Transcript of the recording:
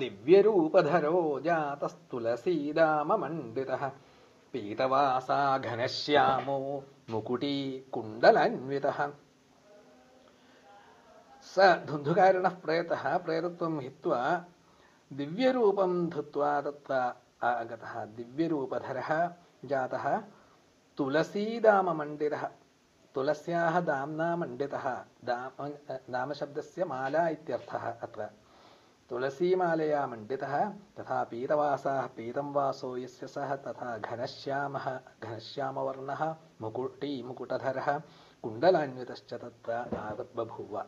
दिव्यरूपधरो जातस्तुलसीदाममण्डितः पीतवासा घनश्यामो मुकुटी कुण्डलान्वितः स धुन्धुकारिणः प्रेतः, प्रेतत्वं हित्वा दिव्यरूपं धृत्वा तत्र आगतः। दिव्यरूपधरः जातः तुलसीदाममण्डितः तुलस्याः दाम्ना मण्डितः। दाम दामशब्दस्य माला इत्यर्थः अत्र। तुलसीमालया मण्डितः तथा पीतवासाः पीतं वासो यस्य सः तथा घनश्यामः घनश्यामवर्णः मुकुटी मुकुटधरः कुण्डलान्वितश्च तत्र आविर्बभूव